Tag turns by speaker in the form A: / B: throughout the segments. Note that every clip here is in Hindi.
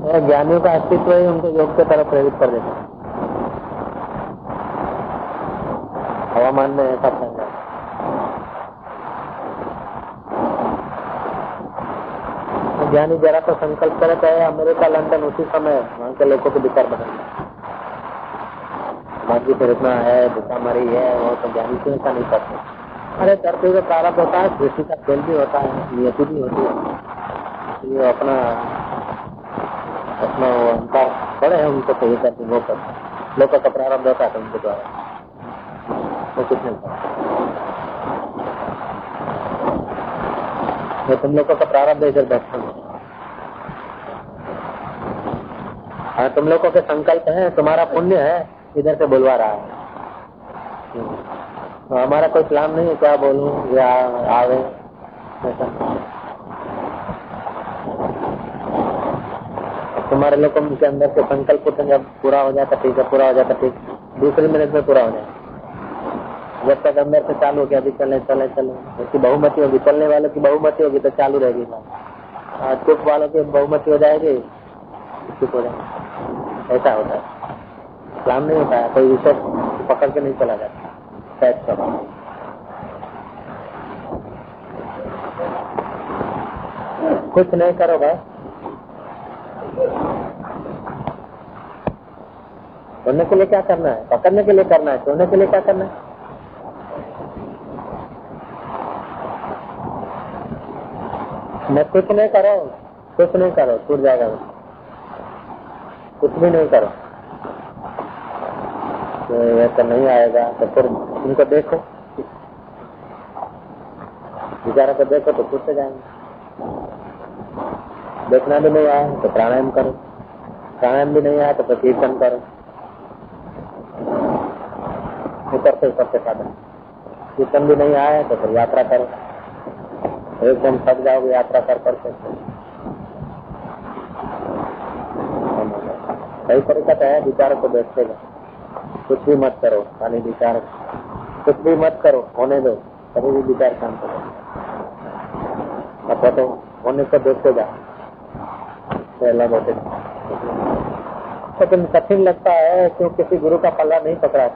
A: ज्ञानियों का अस्तित्व ही, उनको योग की तरफ़ प्रेरित कर देता है। हवामान में ऐसा फैल जाए ज्ञानी जरा तो संकल्प करे चाहे अमेरिका, लंदन, उसी समय वहाँ के लोगों के विचार बदल बाकी फिर इतना है, भूखामरी है वो तो ज्ञानी क्यों ऐसा नहीं करते? अरे, धरती का प्रारंभ होता है, सृष्टि का खेल भी होता है, नियति भी होती है। ये अपना अपना उनका बड़े हैं उनको तो ये वो का प्रारंभ होता है उनके द्वारा। वो कुछ नहीं करता। तो तुम लोगों का प्रारंभ इधर हाँ। तुम लोगों के संकल्प है, तुम्हारा पुण्य है, इधर से बुलवा रहा है। तो हमारा कोई प्लान नहीं है, क्या बोलूँ, या आवे, ऐसा। तुम्हारे लोगों के अंदर से संकल्प जब पूरा हो जाता ठीक है, पूरा हो जाता ठीक। दूसरे मिनट में पूरा हो जाए। जब तक अंदर से चालू हो गया, अभी चले चले चले। उसकी बहुमति होगी, चलने वालों की बहुमति होगी तो चालू रहेगी चुप वालों की बहुमति हो जाएगी, चुप हो जाएगी। ऐसा होता है। प्लान नहीं होता है, कोई विषय पकड़ के नहीं चला जाता। कुछ नहीं करो भाई सोने के लिए क्या करना है? पकड़ने के लिए करना है? सोने के लिए क्या करना है? मैं कुछ नहीं करो कुछ नहीं करो छूट जाएगा। कुछ भी नहीं करो तो वैसा नहीं आएगा। तो फिर उनको देखो। बेचारा को देखो तो छूटते जाएँगे। देखना भी नहीं आया तो प्राणायाम करो। प्राणायाम भी नहीं आया तो फिर कीर्तन करो। उतरते उतरते साधन। कीर्तन भी नहीं आया तो फिर यात्रा करो। एकदम थक जाओगे, यात्रा कर करके। सही तरीका तो है, विचारों को जाओ कुछ भी मत करो, खाली विचार। कुछ भी मत करो, होने दो। कभी भी विचार काम करो अथवा तो होने को देखते जाओ। पहला होते लेकिन कठिन लगता है, क्यों किसी गुरु का पल्ला नहीं पकड़ा?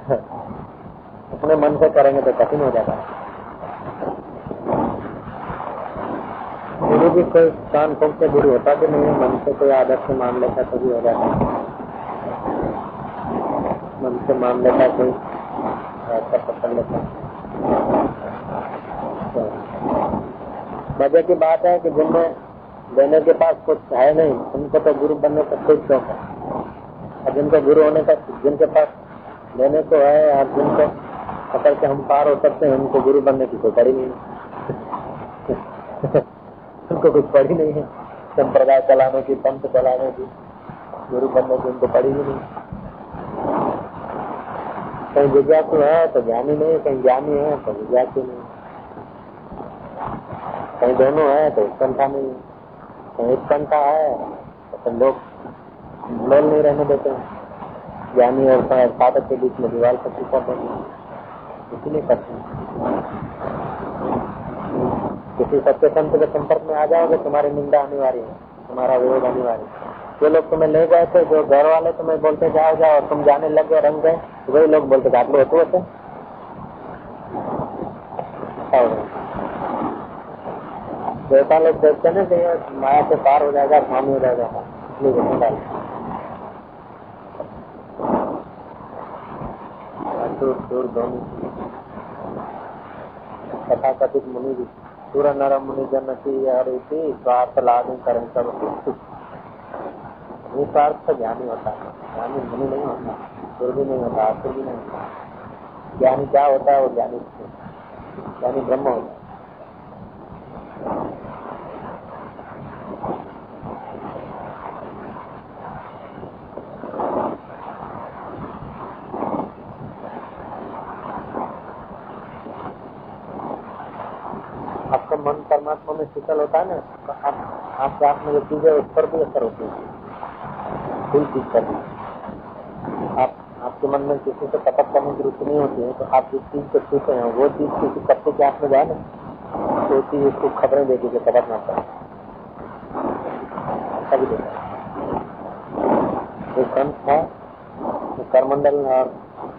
A: अपने मन से करेंगे तो कठिन हो जाता है। गुरु भी कोई कान खोल से गुरु होता भी नहीं मन से कोई आदर्श मान लेता तो भी हो जाता मन से मान लेता कोई, ऐसा पकड़ लेता मज़े की बात है कि जिनमें देने के पास कुछ है नहीं, उनको तो गुरु बनने का कोई शौक है। और जिनको गुरु होने का, जिनके पास देने को है और जिनको पकड़ के हम पार हो सकते हैं, उनको गुरु बनने की कोई पड़ी नहीं उनको कुछ पड़ी नहीं है। संप्रदाय चलाने की, पंथ चलाने की, गुरु बनने की उनको पड़ी ही नहीं कहीं विद्यार्थी है तो ज्ञानी नहीं कहीं ज्ञानी है तो विद्यार्थी नहीं कहीं दोनों है तो उत्कंठा नहीं कहीं उत्कंठा है तो लोग लोल नहीं रहने देते ज्ञानी और साधक के बीच में दीवार पर चिपक इसलिए करते किसी सत्य संत के संपर्क में आ जाओगे, तुम्हारी निंदा अनिवार्य है, तुम्हारा विरोध अनिवार्य है। जो लोग तुम्हें ले गए थे, जो घर वाले तुम्हें बोलते, जाओ जाओ, तुम जाने लग गए, रंग गए, वही लोग बोलते आप लोग होते होते देवता लोग देखते ना माया से पार हो जाएगा स्वामी हो जाएगा इसलिए वो डाल दूर दूर दोनों कथा कथित मुनि नर मुनि जन की हरि स्वार्थ लाभ करें सब। निस्वार्थ ज्ञानी होता है। ज्ञानी मुनि नहीं होता सुर भी नहीं होता असुर भी नहीं होता। ज्ञानी क्या होता है, वो ज्ञानी ज्ञानी ब्रह्म होता है आपका मन में शीतल होता है ना तो आप आप में जो चीज़ें उस पर भी असर होती है। फुल चीज़ पर भी आप, आपके मन में किसी से कपट करने की रुचि नहीं होती है तो आप जिस चीज़ को छूते हैं, वो चीज़ किसी कपड़े के हाथ में जाए ना तो चीज़ उसको खबरें देगी कि कपट ना करें ऐसा भी देखा संत था तो करमंडल और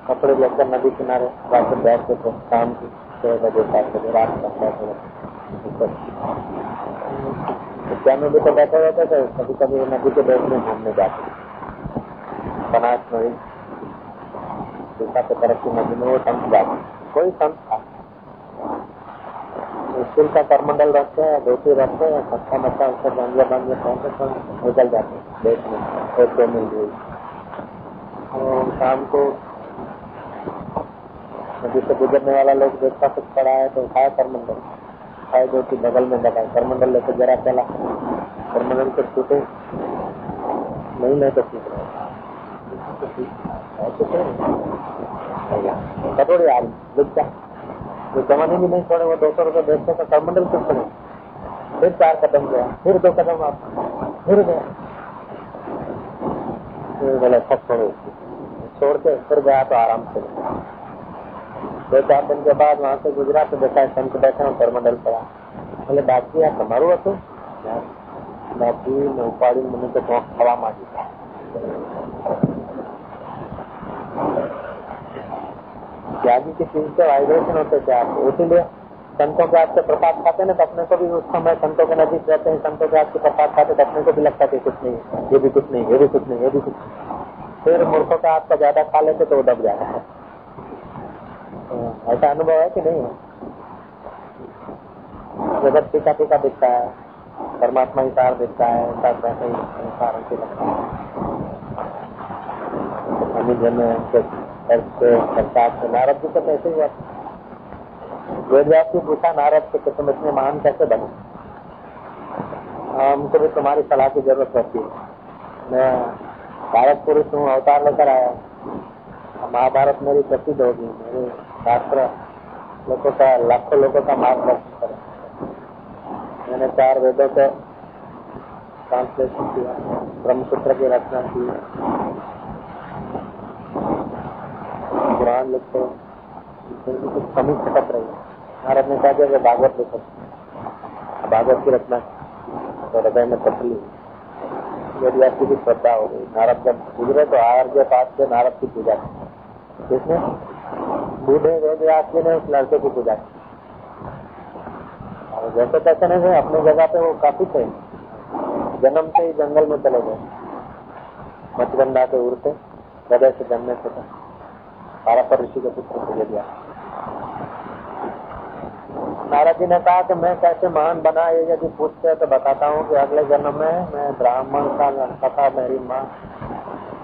A: कपड़े लेकर नदी किनारे जाकर बैठते थे, शाम की छह बजे सात बजे, रात तक बैठे क्या में तो बैठे रहते थे कभी कभी नदी के बैठने घूमने जाते बनास नदी। दूसरा के तरफ़ की नदी में वो संत जाते कोई संत था। स्कूल का करमंडल रखते हैं धोती रखते हैं खट्टा मट्टा उससे बांधिया बांधिया पहुँचे तो निकल जाते देश में एक दो मिल गई शाम को नदी से गुजरने वाला लोग देखता कुछ पड़ा है तो उठाया करमंडल। उठाए धोती बगल में लगाए करमंडल लेकर जरा चला। करमंडल को छूटे। नहीं, मैं तो ठीक रहा कटोरी आज लुच्चा जो। जमाने भी नहीं छोड़े, वो दो सौ रुपये बेचते तो करमंडल क्यों छोड़े फिर चार कदम गया। फिर दो कदम आप। फिर गया। बोले, सब छोड़ो छोड़ के फिर गया तो आराम से। दो चार दिन के बाद वहां से गुजरा तो देखा संत बैठा हूँ करमंडल पड़ा बोले बाकी आप તમારું હતું બાકી ને ઉપાડી મને તો હવા માંડી त्यागी की चीज से वाइब्रेशन होते थे आप इसीलिए संतों के आपसे प्रसाद खाते ना तो अपने को भी उस समय संतों के नजीक रहते हैं संतों के आपके प्रसाद खाते तो अपने को भी लगता है कुछ नहीं ये भी कुछ नहीं ये भी कुछ नहीं ये भी कुछ नहीं फिर मूर्खों का आपका ज्यादा खा लेते तो वो दब जाता है ऐसा अनुभव है कि नहीं जगत टीका टीका दिखता है, परमात्मा ही सार दिखता है सब ही सार लगता है। से नारद जी तो कैसे हुआ? वेदव्यास की पूछा, नारद से कि तुम इतने महान कैसे बने? हमको भी तुम्हारी सलाह की ज़रूरत रहती है। मैं भारत पुरुष हूँ, अवतार लेकर आया महाभारत मेरी प्रसिद्ध होगी। मेरे शास्त्र लोगों का, लाखों लोगों का मार्गदर्शन करे। मैंने चार वेदों को ट्रांसलेशन किया, ब्रह्मसूत्र की रचना की कुरान लिखते कुछ कमी खटक रही है। महाराज ने कहा कि भागवत लिखो भागवत की रचना तो हृदय में तसली यदि आपकी भी श्रद्धा हो गई, नारद जब गुजरे तो आर के पास से नारद की पूजा की किसने? बूढ़े वेद व्यास जी ने उस लड़के की पूजा की। और जैसे तैसे नहीं थे अपनी जगह पे वो काफ़ी थे। जन्म से ही जंगल में चले गए। मचगंडा के उड़ते, हृदय से जन्मे से पर ऋषि के पुत्र को ले गया नारद जी ने कहा कि मैं कैसे महान बना ये यदि पूछते हैं तो बताता हूँ कि अगले जन्म में मैं ब्राह्मण का लड़का था मेरी माँ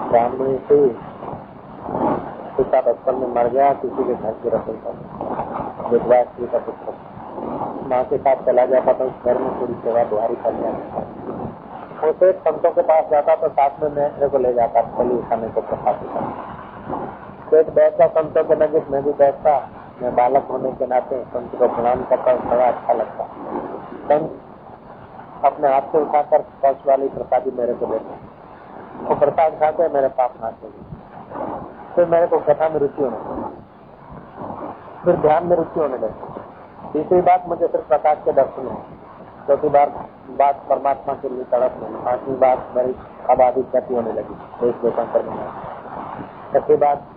A: ब्राह्मणी थी। पिता बचपन में मर गया, किसी के घर की रसोई का विधवा स्त्री का पुत्र। माँ के साथ चला जाता था उस घर में पूरी सेवा बुहारी कर लिया। वो सिर्फ़ संतों के पास जाता तो साथ में मेरे को ले जाता चली खाने को प्रसाद पेट बैठता, संतों के नजीक में भी बैठता। मैं बालक होने के नाते संत को प्रणाम करता, बड़ा अच्छा लगता। संत अपने हाथ से उठाकर पक्ष वाली प्रसादी मेरे को देते। वो प्रसाद खाते, मेरे पाप नाते फिर मेरे को कथा में रुचि होने लगी। फिर ध्यान में रुचि होने लगी। तीसरी बात, मुझे सिर्फ़ प्रकाश के दर्शन है चौथी बार बात परमात्मा के लिए तड़प नहीं पांचवी बात, मेरी आबादी क्षति होने लगी। देश देशांतर में छठी बात,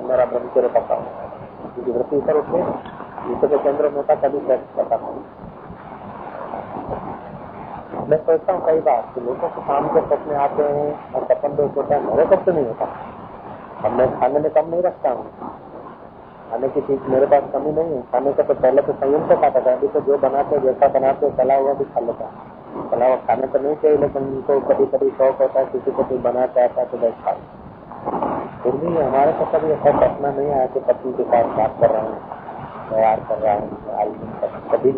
A: मेरा ब्रह्मचर्य पता क्योंकि वृत्ति ऊपर उठे, ईश्वर के केंद्र में होता तभी पता मैं सोचता हूँ, कई बार कि लोगों को काम के सपने आते हैं और सपन दोष होता है, मेरे कब से नहीं होता। अब मैं खाने में कम नहीं रखता हूँ। खाने की चीज़ मेरे पास कमी नहीं है। खाने का तो पहले तो संयम से खाता था। अभी तो जो बनाते, जैसा बनाते तला हुआ भी खा लेता। तला हुआ खाने तो नहीं चाहिए, लेकिन उनको कभी कभी शौक होता है, किसी को कोई बनाता है तो बस खा फिर भी हमारे को कभी ऐसा सपना नहीं आया कि पत्नी के साथ बात कर रहा हूँ व्यवहार कर रहा हूँ कभी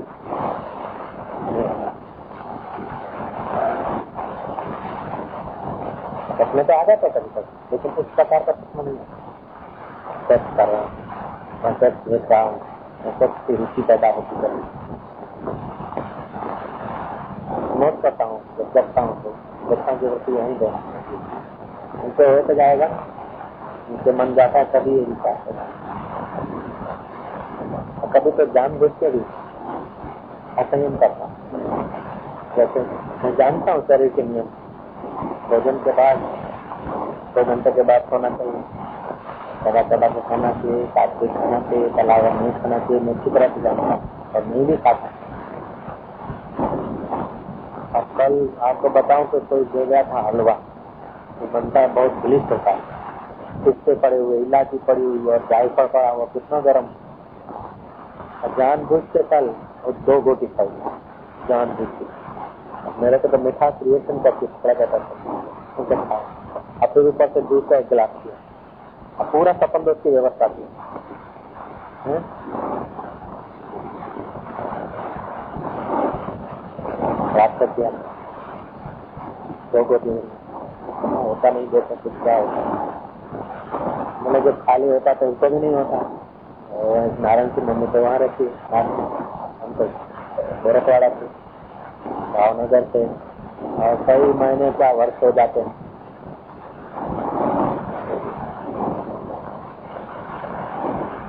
A: सपने तो आ जाता कभी कभी, लेकिन उस प्रकार का सपना नहीं सेक्स कर रहा हूँ। मैं हूँ रुचि पैदा होती कर नोट करता हूँ, जब देखता हूँ तो देखता की वृत्ति यहीं दे उनसे हो तो जाएगा। उनसे मन जाता है कभी ये विचार और कभी तो जान बुझ के भी असंयम करता जैसे मैं जानता हूँ शरीर के नियम। भोजन के बाद, दो घंटे के बाद सोना चाहिए। चला चला के खाना चाहिए काट के खाना चाहिए, तला हुआ नहीं खाना चाहिए मैं अच्छी तरह से जानता और नहीं भी खाता और कल आपको बताऊँ तो कोई दे गया था हलवा तो बनता है बहुत गिलिस्ट होता है। पिस्ते पड़े हुए, इलायची पड़ी हुई और जायफल पड़ा हुआ, कितना गर्म। और जान बुझ के कल और दो गोटी खाई जान बुझ के। मेरे को तो मिठास रिएक्शन करती थोड़ा कहता था उनके और फिर ऊपर से दूध का एक गिलास किया और पूरा सपन दोस्त की व्यवस्था की दो गोटी होता नहीं देता कुछ क्या होता। मैंने जब खाली होता तो उसको भी नहीं होता। नारायण की मम्मी तो वहाँ रहती हम तो गोरखवाड़ा थे। भावनगर से और कई महीने क्या वर्ष हो जाते हैं।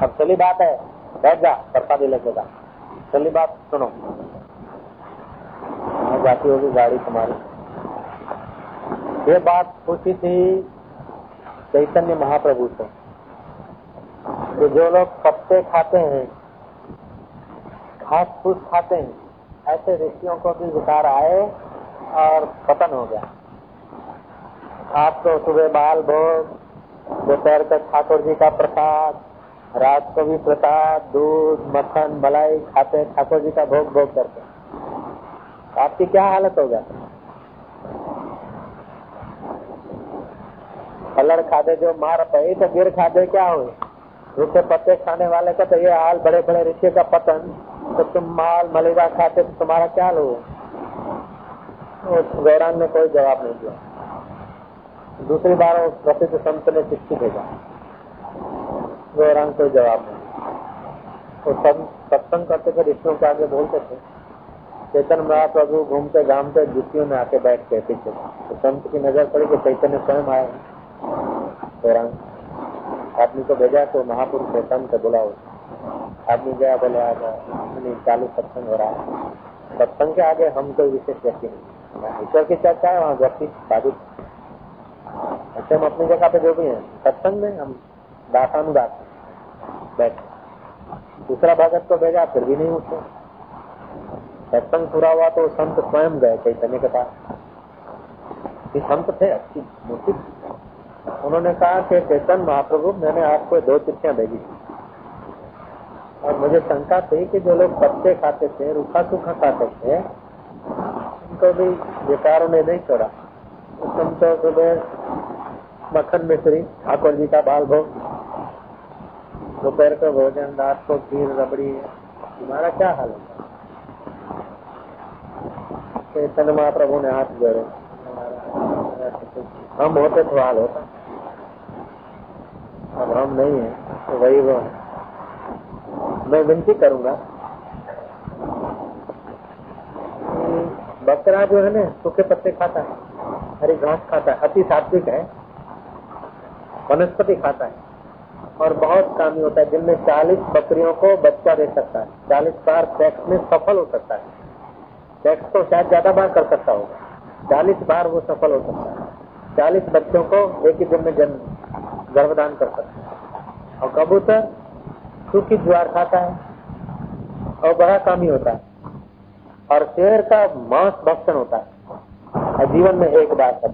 A: अब चली बात है, बैठ जा प्रसादी लगेगा चली बात सुनो। जाती होगी गाड़ी तुम्हारी। ये बात पूछी थी चैतन्य महाप्रभु से कि जो लोग पत्ते खाते हैं घास फूस खाते हैं ऐसे ऋषियों को भी विकार आए और पतन हो गया। आप तो सुबह बाल भोग, दोपहर तक ठाकुर जी का प्रसाद, रात को भी प्रसाद, दूध, मक्खन, मलाई खाते ठाकुर जी का भोग भोग करते आपकी क्या हालत होगा कलर खादे जो मार पे तो गिर खादे क्या हुए रूखे पत्ते खाने वाले का तो ये हाल बड़े बड़े ऋषि का पतन। तो तुम माल मलेगा खाते तो तुम्हारा क्या हुआ गौरांग ने कोई जवाब नहीं दिया। दूसरी बार वो प्रसिद्ध संत ने चिट्ठी भेजा। गौरांग कोई जवाब नहीं वो सत्संग करते थे, ऋषियों के आगे बोलते थे। चैतन्य महाप्रभु घूमते घामते जुतियों में आके बैठ गए पीछे। तो संत की नज़र पड़ी कि चैतन्य स्वयं आए दौरान आदमी को भेजा तो महापुरुष है संत बुलाओ। आदमी गया बोले नहीं चालू सत्संग हो रहा है। सत्संग के आगे हम कोई विशेष व्यक्ति नहीं। ईश्वर की चर्चा है, वहाँ व्यक्ति साबित ऐसे हम अपनी जगह पे जो भी है, सत्संग में हम दासानुदास बैठ। दूसरा भगत को भेजा, फिर भी नहीं उठे। सत्संग पूरा हुआ तो संत स्वयं गए चैतन्य के पास। संत थे, अच्छी मूर्ति उन्होंने कहा कि चैतन महाप्रभु, मैंने आपको दो चिट्ठियाँ भेजी और मुझे शंका थी कि जो लोग पत्ते खाते थे, रूखा सूखा खाते थे, उनको भी विकारों ने नहीं छोड़ा। तुम तो सुबह मक्खन मिश्री, ठाकुर जी का बाल भोग, दोपहर को भोजन, रात को खीर, रबड़ी, तुम्हारा क्या हाल है? चैतन्य महाप्रभु ने हाथ जोड़े। हम होते तो हाल होता। अब हम नहीं है तो वही वो मैं विनती करूँगा। बकरा जो है ना, सूखे पत्ते खाता है, हरी घास खाता है, अति सात्विक है, वनस्पति खाता है, और बहुत कामी होता है, जिनमें 40 बकरियों को बच्चा दे सकता है 40 बार सेक्स में सफल हो सकता है। सेक्स तो शायद ज़्यादा बार कर सकता होगा चालीस बार वो सफल हो सकता है। चालीस बच्चों को एक ही दिन में जन्म, गर्भदान कर सकता है। और कबूतर सूखी ज्वार खाता है और बड़ा कामी होता है। और शेर का मांस भक्षण होता है। जीवन में एक बार सब